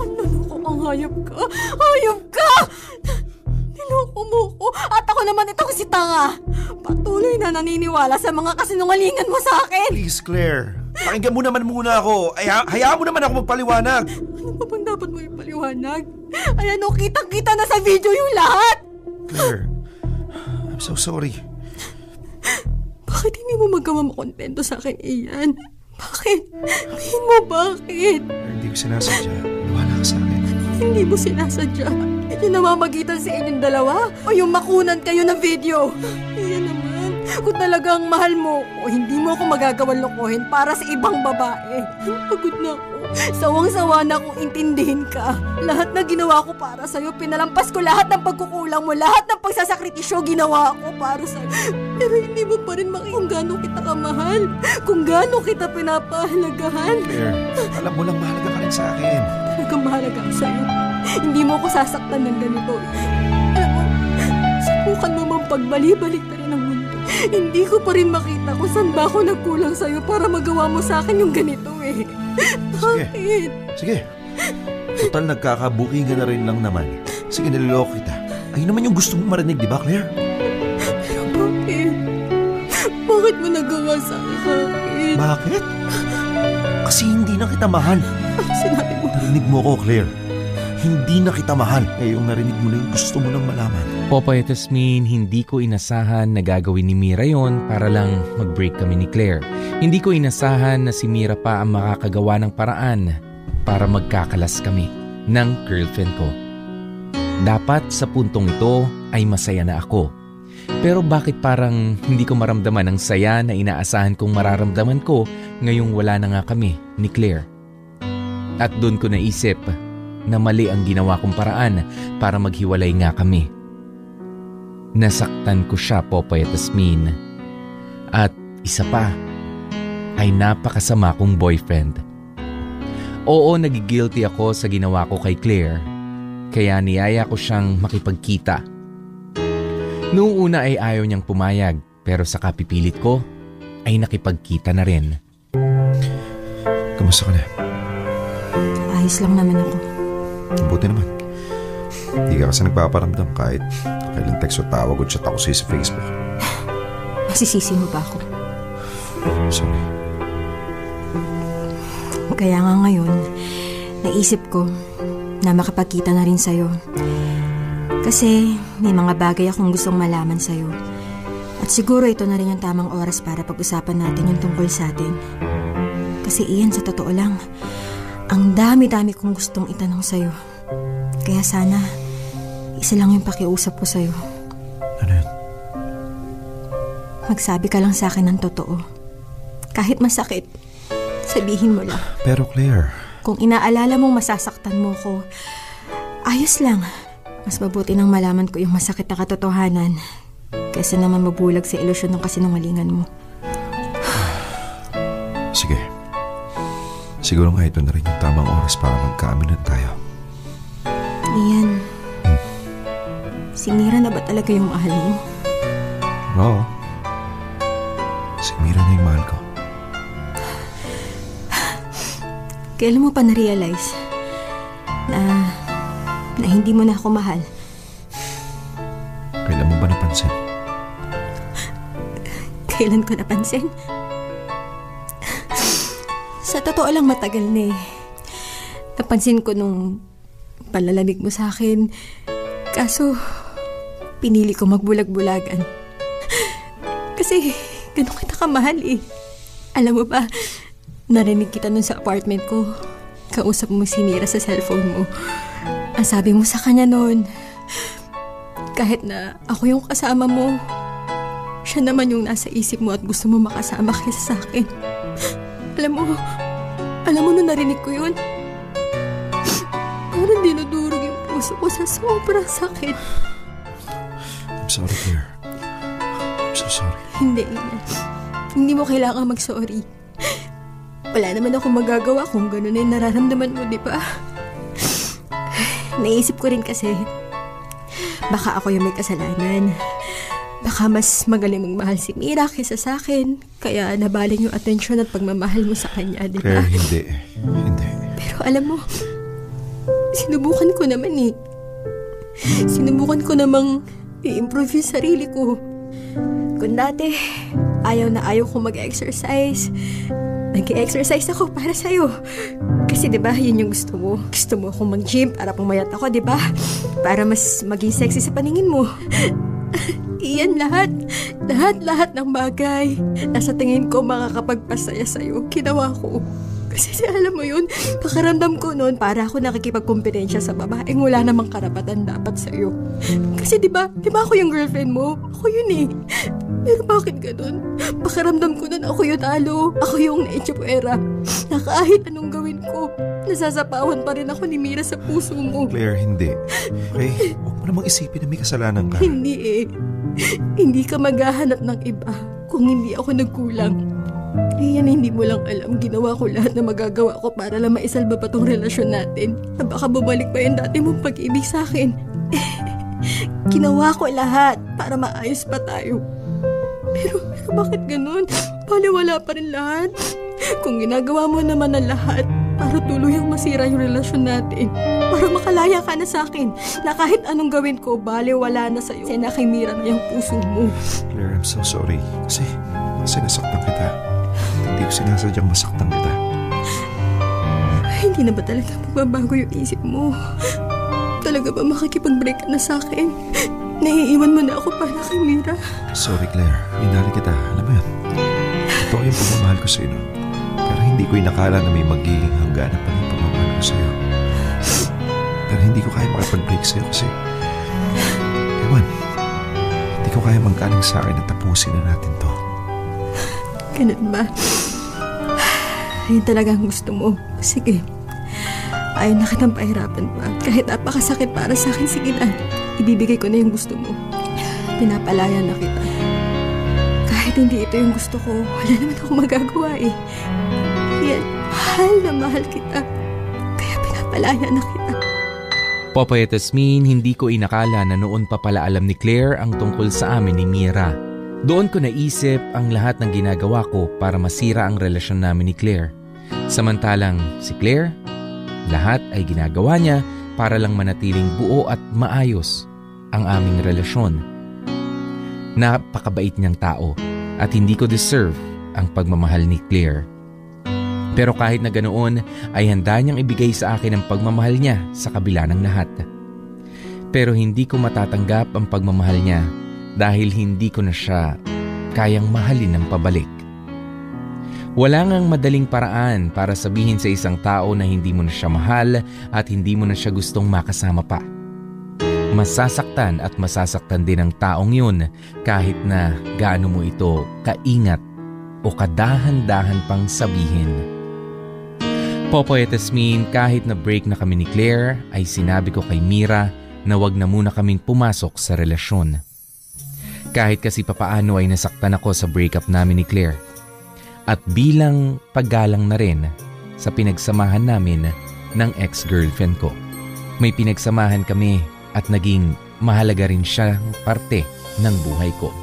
Ang naloko kang hayop ka! Hayop ka! Niloko mo ko at ako naman itong si Tanga. Patuloy na naniniwala sa mga kasinungalingan mo sa akin. Please, Claire. Pakinggan mo naman muna ako. Ay, ha- hayaan mo naman ako magpaliwanag. Ano pa bang dapat mo ipaliwanag? Ayan o, kitang-kita na sa video yung lahat. Claire, I'm so sorry. Bakit hindi mo magawa makontento sa akin, Ian? Bakit? Sabihin mo bakit? Claire, hindi ko sinasadya. Wala ka sa akin. Hindi mo sinasadya. Yung namamagitan sa inyong dalawa o yung makunan kayo ng video. Iyan naman. Kung talagang mahal mo o hindi mo ako magagawang lokohin para sa ibang babae. Pagod na ako. Sawang-sawa na akong intindihin ka. Lahat na ginawa ko para sa'yo, pinalampas ko lahat ng pagkukulang mo, lahat ng pagsasakritisyo ginawa ko para sa'yo. Pero hindi mo pa rin makikita kung gaano kita kamahal, kung gaano kita pinapahalagahan. Claire, alam mo lang mahalaga ka rin sa akin. Talagang mahalaga ako sa'yo. Hindi mo ako sasaktan ng ganito. Alam mo, subukan mo mang pagbali-balik na rin ang. Hindi ko pa rin makita kung saan ba ako nagkulang sa'yo para magawa mo sa akin yung ganito eh. Bakit? Sige. Total nagkakabukingan na rin lang naman. Sige, niloloko kita. Ayun naman yung gusto mong marinig, di ba, Claire? Pero bakit? Bakit mo nagawa sa akin? Bakit? Kasi hindi na kita mahal. Sinabi mo? Narinig mo ko, Claire. Hindi na kita mahal. Ngayong narinig mo na yung gusto mo nang malaman. Popoy at Tasmin, hindi ko inasahan na gagawin ni Mira yon para lang mag-break kami ni Claire. Hindi ko inasahan na si Mira pa ang makakagawa ng paraan para magkakalas kami ng girlfriend ko. Dapat sa puntong ito ay masaya na ako. Pero bakit parang hindi ko maramdaman ang saya na inaasahan kong mararamdaman ko ngayong wala na nga kami ni Claire? At doon ko naisip na mali ang ginawa kong paraan para maghiwalay nga kami. Nasaktan ko siya, Popoy at Asmin. At isa pa, ay napakasama kong boyfriend. Oo, nagigilty ako sa ginawa ko kay Claire, kaya niyaya ko siyang makipagkita. Noong una ay ayaw niyang pumayag, pero sa kapipilit ko, ay nakipagkita na rin. Kamusta ka na? Ayos lang naman ako. Buti naman. Hindi ka kasi nagpaparamdam kahit kailan text o tawag o chat ako sa'yo sa Facebook. Masisisi mo ba ako? Sorry. Kaya nga ngayon, naisip ko na makapagkita na rin sa'yo. Kasi may mga bagay akong gustong malaman sa'yo. At siguro ito na rin yung tamang oras para pag-usapan natin yung tungkol sa atin. Kasi iyan sa totoo lang, ang dami-dami kong gustong itanong sa'yo. Kaya sana, isa lang yung pakiusap ko sa'yo. Ano yun? Magsabi ka lang sa akin ng totoo. Kahit masakit, sabihin mo lang. Pero Claire, Kung inaalala mong masasaktan mo ko, ayos lang. Mas mabuti nang malaman ko yung masakit na katotohanan kaysa naman mabulag sa ilusyon ng kasinungalingan mo. Siguro nga ito na rin yung tamang oras para magkaaminan tayo. Iyan, si Mira na ba talaga yung mahal mo? Oo. Si Mira na yung mahal ko. Kailan mo pa na-realize na, na hindi mo na ako mahal? Kailan mo ba napansin? Kailan ko napansin? Sa totoo lang matagal na eh. Napansin ko nung palalamig mo sa akin. Kaso, pinili ko magbulag-bulagan. Kasi, ganun kita kamahal eh. Alam mo ba, narinig kita nun sa apartment ko. Kausap mo si Mira sa cellphone mo. Ang sabi mo sa kanya noon, kahit na ako yung kasama mo, siya naman yung nasa isip mo at gusto mo makasama kaysa sa akin. Alam mo, alam mo nung narinig ko yun, parang dinudurog yung puso ko sa sobrang sakit. I'm sorry, Claire. I'm so sorry. Hindi, Ina. Hindi mo kailangan mag-sorry. Wala naman ako magagawa kung gano'n na yung nararamdaman mo, di ba? Naisip ko rin kasi, baka ako yung may kasalanan. Baka mas magaling magmahal si Mira kaysa sa akin. Kaya nabaling yung atensyon at pagmamahal mo sa kanya, di ba? Claire, hindi. Hindi. Pero alam mo, sinubukan ko naman eh. Sinubukan ko namang i-improve yung sarili ko. Kung dati, ayaw na ayaw ko mag-exercise, nag-exercise ako para sa'yo. Kasi 'di ba, yun yung gusto mo. Gusto mo akong mag-gym para pumayat ako, 'di ba? Para mas maging sexy sa paningin mo. Iyan lahat, lahat-lahat ng bagay na sa tingin ko makakapagpasaya sa'yo, ginawa ko. Kasi alam mo yun, pakaramdam ko noon para ako nakikipagkumpetensya sa babaeng wala namang karapatan dapat sa'yo. Kasi di ba, di ba ako yung girlfriend mo? Ako yun eh. Pero bakit ganun? Pakaramdam ko noon ako yung talo. Ako yung naitsipwera. Na kahit anong gawin ko, nasasapawan pa rin ako ni Mira sa puso mo. Claire, hindi. Okay? Huwag mo namang isipin na may kasalanan ka. Hindi eh. Hindi ka maghahanap ng iba kung hindi ako nagkulang. Rian, hindi mo lang alam, ginawa ko lahat na magagawa ko para lang maisalba pa tong relasyon natin. Na baka bumalik pa yung dati mong pag-ibig sa akin. ginawa ko lahat para maayos pa tayo. Pero, pero bakit ganun? Baliwala pa rin lahat. Kung ginagawa mo naman ang lahat para tuluyang masira yung relasyon natin, para makalaya ka na sa akin, na kahit anong gawin ko, baliwala na sa'yo. Kasi nakimira na yung puso mo. Claire, I'm so sorry. Kasi, kasi nasaktan kita. Hindi ko sinasadyang masaktan kita. Hindi na ba talaga magbabago yung isip mo? Talaga ba makikipag-break ka na sa akin? Naiiwan mo na ako para kay Mira. Sorry, Claire. Minahal kita. Alam mo yan. Totoo yung pagmamahal ko sa'yo noon. Hindi ko inakala na may magiging hangganan pa yung pagmamahal ko sa'yo. Pero hindi ko kaya makipag-break sa'yo kasi... Ewan. Hindi ko kaya magkaling sa akin na tapusin na natin to. Ganun ba? Yun talaga ang gusto mo. Sige. Ayaw na kitang pahirapan pa. Kahit napakasakit para sa akin, sige na. Ibibigay ko na yung gusto mo. Pinapalaya na kita. Kahit hindi ito yung gusto ko, wala naman akong magagawa eh. Yan, mahal na mahal kita. Kaya pinapalaya na kita. Popoy at Asmin, hindi ko inakala na noon pa pala alam ni Claire ang tungkol sa amin ni Mira. Doon ko naisip ang lahat ng ginagawa ko para masira ang relasyon namin ni Claire. Samantalang si Claire, lahat ay ginagawa niya para lang manatiling buo at maayos ang aming relasyon. Napakabait niyang tao at hindi ko deserve ang pagmamahal ni Claire. Pero kahit na ganoon ay handa niyang ibigay sa akin ang pagmamahal niya sa kabila ng lahat. Pero hindi ko matatanggap ang pagmamahal niya dahil hindi ko na siya kayang mahalin ng pabalik. Wala ngang madaling paraan para sabihin sa isang tao na hindi mo na siya mahal at hindi mo na siya gustong makasama pa. Masasaktan at masasaktan din ang taong yun kahit na gaano mo ito kaingat o kadahan-dahan pang sabihin. Popoy at Asmin, kahit na break na kami ni Claire, ay sinabi ko kay Mira na wag na muna kaming pumasok sa relasyon. Kahit kasi papaano ay nasaktan ako sa breakup namin ni Claire. At bilang paggalang na rin sa pinagsamahan namin ng ex-girlfriend ko. May pinagsamahan kami at naging mahalaga rin siya parte ng buhay ko.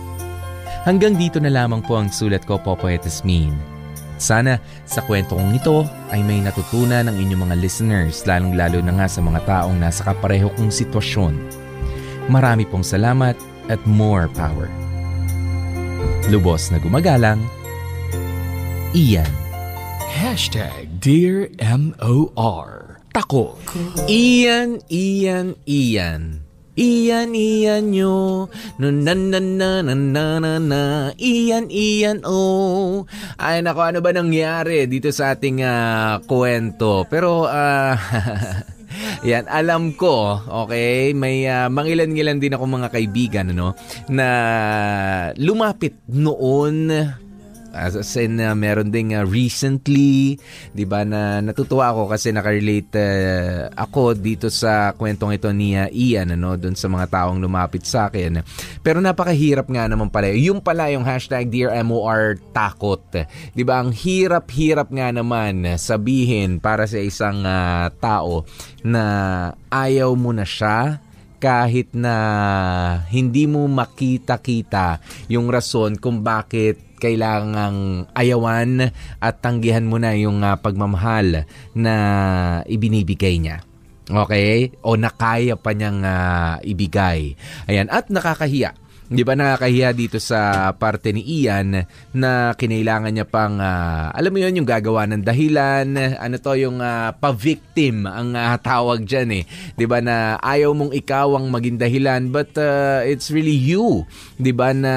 Hanggang dito na lamang po ang sulat ko, Popoy at Sana sa kwento kong ito ay may natutunan ng inyong mga listeners lalong-lalo na nga sa mga taong nasa kapareho kong sitwasyon. Marami pong salamat at more power. Lubos na gumagalang, Ian. Hashtag Dear M.O.R. Tako. Ian, Ian, Ian. Iyan, iyan nyo. No, na, na, na, na, na, na, na. Iyan, iyan, oh. Ay, nako, ano ba nangyari dito sa ating uh, kwento? Pero, ah... Uh, Yan, alam ko, okay, may uh, mangilan-ngilan din ako mga kaibigan, ano, na lumapit noon As in, uh, meron ding uh, recently, di ba, na natutuwa ako kasi nakarelate uh, ako dito sa kwentong ito ni uh, Ian, ano, dun sa mga taong lumapit sa akin. Pero napakahirap nga naman pala. Yung pala yung hashtag Dear MOR takot. Di ba, ang hirap-hirap nga naman sabihin para sa isang uh, tao na ayaw mo na siya, kahit na hindi mo makita-kita yung rason kung bakit kailangang ayawan at tanggihan mo na yung uh, pagmamahal na ibinibigay niya. Okay? O nakaya pa niyang uh, ibigay. Ayan. At nakakahiya Di ba nakakahiya dito sa parte ni Ian na kinailangan niya pang, uh, alam mo yun, yung gagawa ng dahilan, ano to, yung uh, pa-victim ang uh, tawag dyan eh. Di ba na ayaw mong ikaw ang maging dahilan but uh, it's really you. Di ba na,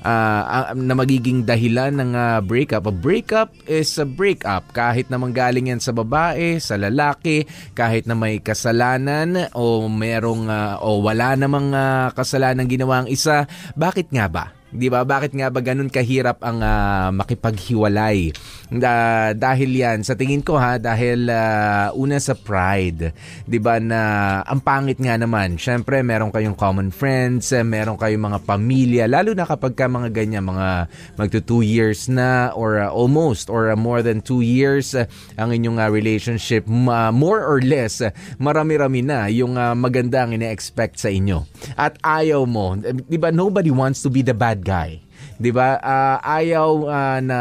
uh, na magiging dahilan ng uh, breakup. A breakup is a breakup. Kahit na manggaling yan sa babae, sa lalaki, kahit na may kasalanan o merong, uh, o wala namang uh, kasalanan ginawa ang isa. Bakit nga ba? 'Di ba? Bakit nga ba ganun kahirap ang uh, makipaghiwalay? Uh, dahil 'yan sa tingin ko ha, dahil uh, una sa pride, 'di ba na ang pangit nga naman. Syempre, meron kayong common friends, meron kayong mga pamilya, lalo na kapag ka mga ganyan mga magto 2 years na or uh, almost or uh, more than 2 years uh, ang inyong uh, relationship, uh, more or less uh, marami-rami na yung uh, maganda ang ine-expect sa inyo. At ayaw mo, 'di ba nobody wants to be the bad guy. 'Di ba? Uh, ayaw uh, na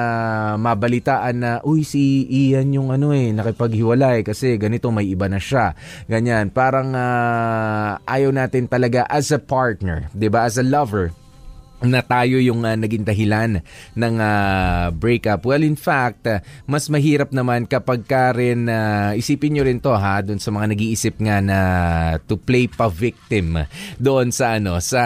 mabalitaan na uy si Ian yung ano eh nakipaghiwalay kasi ganito may iba na siya. Ganyan, parang uh, ayaw natin talaga as a partner, 'di ba? As a lover na tayo yung uh, naging dahilan ng uh, breakup. Well, in fact, uh, mas mahirap naman kapag ka rin, uh, isipin nyo rin to ha, doon sa mga nag-iisip nga na to play pa victim doon sa ano, sa,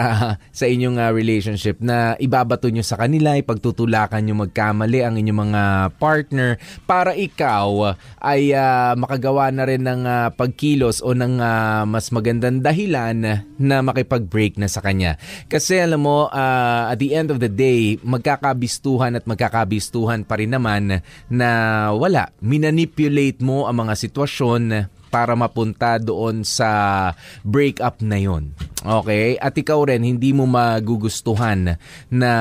sa inyong uh, relationship na ibabato nyo sa kanila, ipagtutulakan nyo magkamali ang inyong mga partner para ikaw ay uh, makagawa na rin ng uh, pagkilos o ng uh, mas magandang dahilan na makipag-break na sa kanya. Kasi alam mo, uh, uh, at the end of the day, magkakabistuhan at magkakabistuhan pa rin naman na wala. Minanipulate mo ang mga sitwasyon para mapunta doon sa breakup na yon. Okay? At ikaw rin, hindi mo magugustuhan na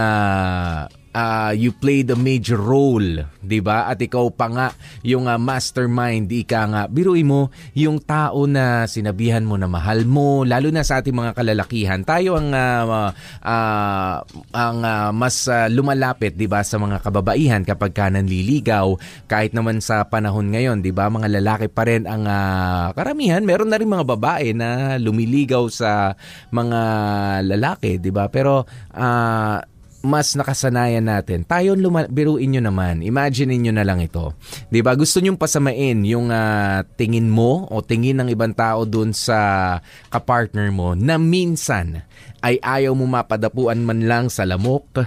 uh, you played a major role, 'di ba? At ikaw pa nga yung uh, mastermind, ika nga. Biruin mo yung tao na sinabihan mo na mahal mo, lalo na sa ating mga kalalakihan. Tayo ang uh, uh, ang uh, mas uh, lumalapit, 'di ba, sa mga kababaihan kapag ka nanliligaw. Kahit naman sa panahon ngayon, 'di ba, mga lalaki pa rin ang uh, karamihan. Meron na rin mga babae na lumiligaw sa mga lalaki, 'di ba? Pero uh, mas nakasanayan natin. Tayo luma- biruin nyo naman. Imagine niyo na lang ito. 'Di ba? Gusto niyo pasamain yung uh, tingin mo o tingin ng ibang tao dun sa kapartner mo na minsan ay ayaw mo mapadapuan man lang sa lamok,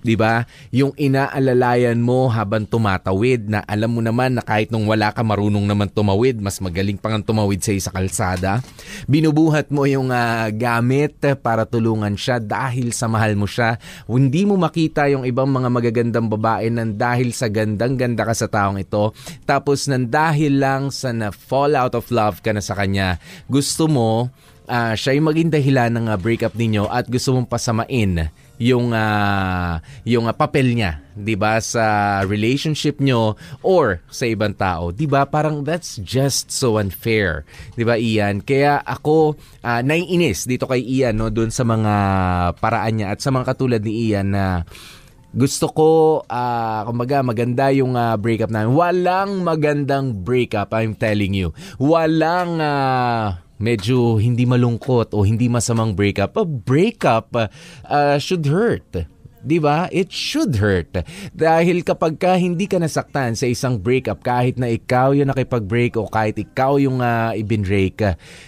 'di ba? Yung inaalalayan mo habang tumatawid na alam mo naman na kahit nung wala ka marunong naman tumawid, mas magaling pang ang tumawid sa isa kalsada. Binubuhat mo yung uh, gamit para tulungan siya dahil sa mahal mo siya. Hindi mo makita yung ibang mga magagandang babae nang dahil sa gandang-ganda ka sa taong ito. Tapos nang dahil lang sa na fall out of love ka na sa kanya, gusto mo uh, siya yung maging dahilan ng uh, breakup ninyo at gusto mong pasamain yung uh, yung uh, papel niya, 'di ba, sa relationship nyo or sa ibang tao. 'Di ba? Parang that's just so unfair. 'Di ba, Ian? Kaya ako uh, naiinis dito kay Ian no doon sa mga paraan niya at sa mga katulad ni Ian na gusto ko, uh, kumbaga, maganda yung uh, breakup namin. Walang magandang breakup, I'm telling you. Walang uh, medyo hindi malungkot o hindi masamang breakup, a breakup uh, should hurt. 'di ba? It should hurt. Dahil kapag ka hindi ka nasaktan sa isang breakup kahit na ikaw yung nakipag-break o kahit ikaw yung uh, ibin-break,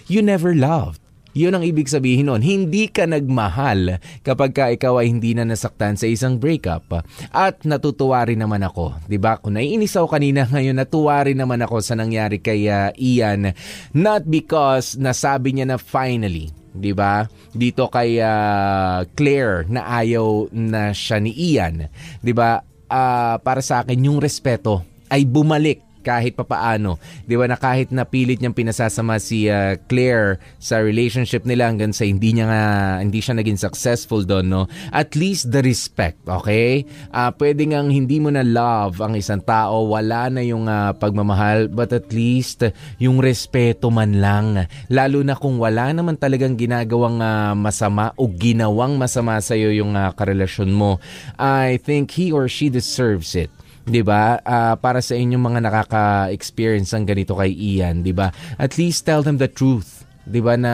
you never loved. Yun ang ibig sabihin nun. Hindi ka nagmahal kapag ka ikaw ay hindi na nasaktan sa isang breakup. At natutuwa rin naman ako. ba diba? Kung naiinis ako kanina ngayon, natuwa rin naman ako sa nangyari kay uh, Ian. Not because nasabi niya na finally, 'di ba? Dito kay uh, Claire na ayaw na siya ni Ian, 'di ba? Uh, para sa akin yung respeto ay bumalik kahit papaano. Di ba na kahit na pilit niyang pinasasama si uh, Claire sa relationship nila hanggang sa hindi niya nga, hindi siya naging successful doon, no? At least the respect, okay? Uh, pwede ngang hindi mo na love ang isang tao, wala na yung uh, pagmamahal, but at least yung respeto man lang. Lalo na kung wala naman talagang ginagawang uh, masama o ginawang masama sa iyo yung uh, karelasyon mo, I think he or she deserves it. 'Di ba? Uh, para sa inyong mga nakaka-experience ng ganito kay Ian, 'di ba? At least tell them the truth. 'Di ba na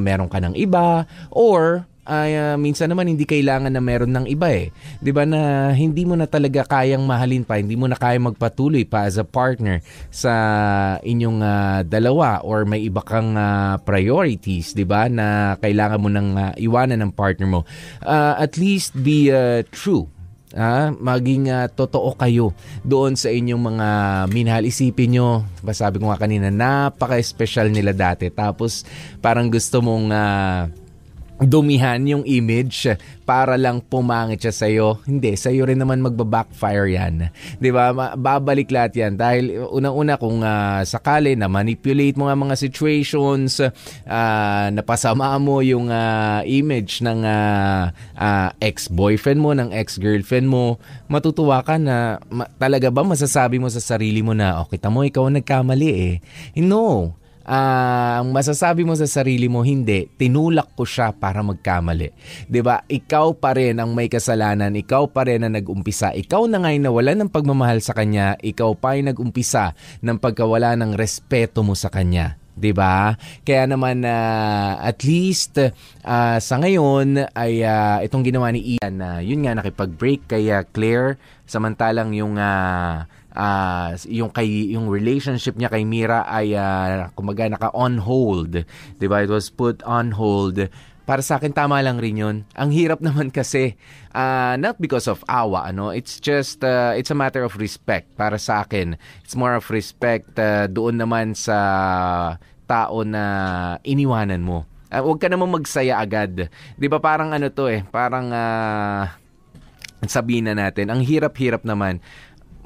meron ka ng iba or ay uh, minsan naman hindi kailangan na meron ng iba eh. 'Di ba na hindi mo na talaga kayang mahalin pa, hindi mo na kayang magpatuloy pa as a partner sa inyong uh, dalawa or may iba kang uh, priorities, 'di ba, na kailangan mo nang uh, iwanan ng partner mo. Uh, at least be uh, true Ah, maging uh, totoo kayo doon sa inyong mga minahal. Isipin nyo, sabi ko nga kanina, napaka-special nila dati. Tapos parang gusto mong uh, dumihan yung image para lang pumangit siya sa'yo. Hindi, sa'yo rin naman magbabackfire yan. Di ba? Babalik lahat yan. Dahil unang-una kung uh, sakali na manipulate mo nga mga situations, uh, napasama mo yung uh, image ng uh, uh, ex-boyfriend mo, ng ex-girlfriend mo, matutuwa ka na ma- talaga ba masasabi mo sa sarili mo na, oh, kita mo, ikaw nagkamali eh. No uh, ang masasabi mo sa sarili mo, hindi, tinulak ko siya para magkamali. ba diba? Ikaw pa rin ang may kasalanan, ikaw pa rin ang nag-umpisa. Ikaw na ngayon nawala ng pagmamahal sa kanya, ikaw pa ay nag-umpisa ng pagkawala ng respeto mo sa kanya. 'di ba? Kaya naman uh, at least uh, sa ngayon ay uh, itong ginawa ni Ian na uh, yun nga nakipag-break kay uh, Claire samantalang yung uh, uh, yung kay yung relationship niya kay Mira ay uh, kumaga naka on hold, 'di ba? It was put on hold para sa akin tama lang rin yun. Ang hirap naman kasi uh, not because of awa ano, it's just uh, it's a matter of respect para sa akin. It's more of respect uh, doon naman sa tao na iniwanan mo. Uh, huwag ka naman magsaya agad. 'Di ba parang ano to eh, parang uh, sabihin na natin, ang hirap-hirap naman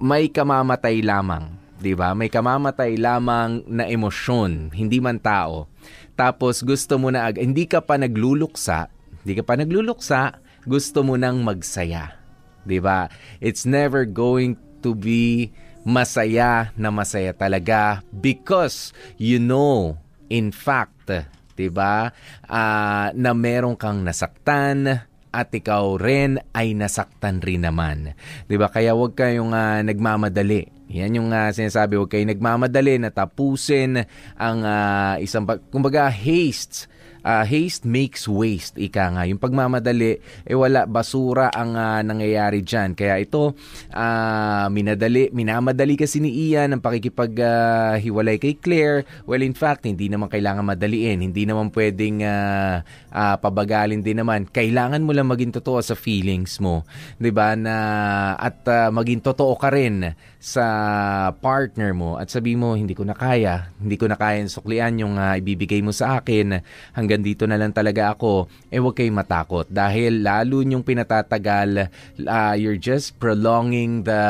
may kamamatay lamang, 'di ba? May kamamatay lamang na emosyon, hindi man tao. Tapos gusto mo na, hindi ka pa nagluluksa, hindi ka pa nagluluksa, gusto mo nang magsaya. 'Di ba? It's never going to be masaya na masaya talaga because you know in fact 'di ba uh, na meron kang nasaktan at ikaw rin ay nasaktan rin naman. 'di ba? Kaya wag kayong uh, nagmamadali. Yan yung uh, sinasabi, huwag kayo nagmamadali na tapusin ang uh, isang, kumbaga, haste uh, haste makes waste, ika nga. Yung pagmamadali, eh wala, basura ang uh, nangyayari dyan. Kaya ito, uh, minadali, minamadali kasi ni Ian ang pakikipaghiwalay uh, kay Claire. Well, in fact, hindi naman kailangan madaliin. Hindi naman pwedeng uh, uh, pabagalin din naman. Kailangan mo lang maging totoo sa feelings mo. 'di ba na At uh, maging totoo ka rin sa partner mo at sabi mo, hindi ko na kaya. Hindi ko na kaya suklian yung uh, ibibigay mo sa akin. Hanggang hanggang dito na lang talaga ako, eh huwag kayong matakot. Dahil lalo yung pinatatagal, uh, you're just prolonging the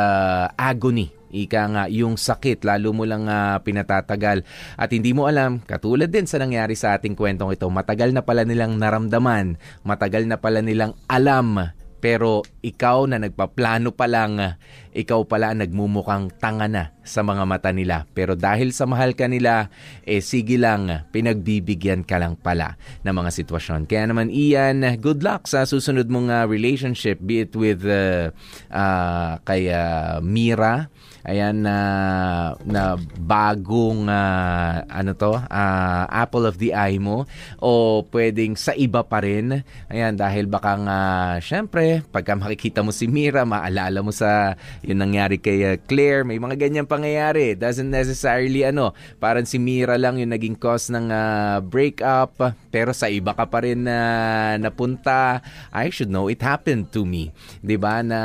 agony Ika nga, yung sakit, lalo mo lang uh, pinatatagal. At hindi mo alam, katulad din sa nangyari sa ating kwentong ito, matagal na pala nilang naramdaman, matagal na pala nilang alam pero ikaw na nagpaplano pa lang, ikaw pala nagmumukhang tanga na sa mga mata nila. Pero dahil sa mahal ka nila, eh sige lang, pinagbibigyan ka lang pala ng mga sitwasyon. Kaya naman Ian, good luck sa susunod mong uh, relationship, be it with uh, uh, kay uh, Mira, ayan na uh, na bagong uh, ano to uh, apple of the eye mo o pwedeng sa iba pa rin. Ayan dahil baka nga syempre pagka makikita mo si Mira maalala mo sa yung nangyari kay uh, Claire may mga ganyan pangyayari. Doesn't necessarily ano parang si Mira lang yung naging cause ng uh, breakup pero sa iba ka pa rin na uh, napunta. I should know it happened to me. 'di ba na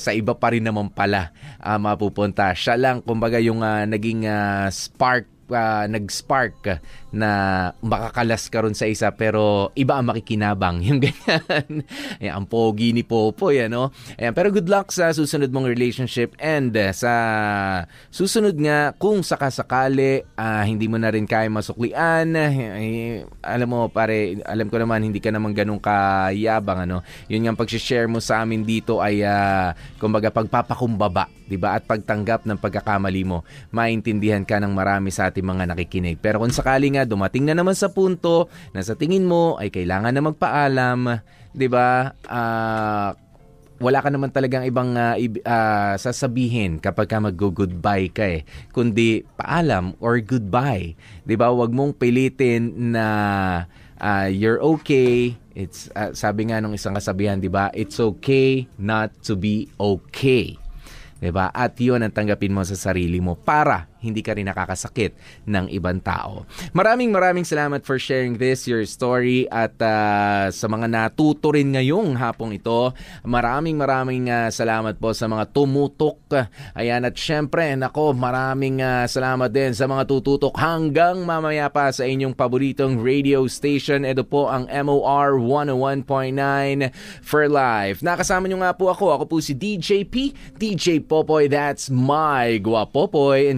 sa iba pa rin naman pala uh, mapupunta siya lang kumbaga yung uh, naging uh, spark uh, nag-spark na makakalas ka ron sa isa pero iba ang makikinabang. Yung ganyan. Ayan, ang pogi ni Popo, yan, no? Ayan, pero good luck sa susunod mong relationship and uh, sa susunod nga, kung sakasakali, uh, hindi mo na rin kaya masuklian, eh, alam mo, pare, alam ko naman, hindi ka naman ganun kayabang, ano? Yun nga, pag-share mo sa amin dito ay, uh, kumbaga, pagpapakumbaba, di ba? At pagtanggap ng pagkakamali mo, maintindihan ka ng marami sa ating mga nakikinig. Pero kung sakaling nga dumating na naman sa punto na sa tingin mo ay kailangan na magpaalam, 'di ba? Uh, wala ka naman talagang ibang uh, uh, sasabihin kapag ka mag-goodbye ka eh. Kundi paalam or goodbye. 'Di ba? Huwag mong pilitin na uh, you're okay. It's uh, sabi nga nung isang kasabihan, 'di ba? It's okay not to be okay. 'Di ba? At 'yun ang tanggapin mo sa sarili mo para hindi ka rin nakakasakit ng ibang tao. Maraming maraming salamat for sharing this, your story at uh, sa mga natuto rin ngayong hapong ito. Maraming maraming uh, salamat po sa mga tumutok. Ayan at syempre, nako, maraming uh, salamat din sa mga tututok hanggang mamaya pa sa inyong paboritong radio station. Ito po ang MOR 101.9 for life. Nakasama nyo nga po ako. Ako po si DJ P, DJ Popoy. That's my Guapopoy.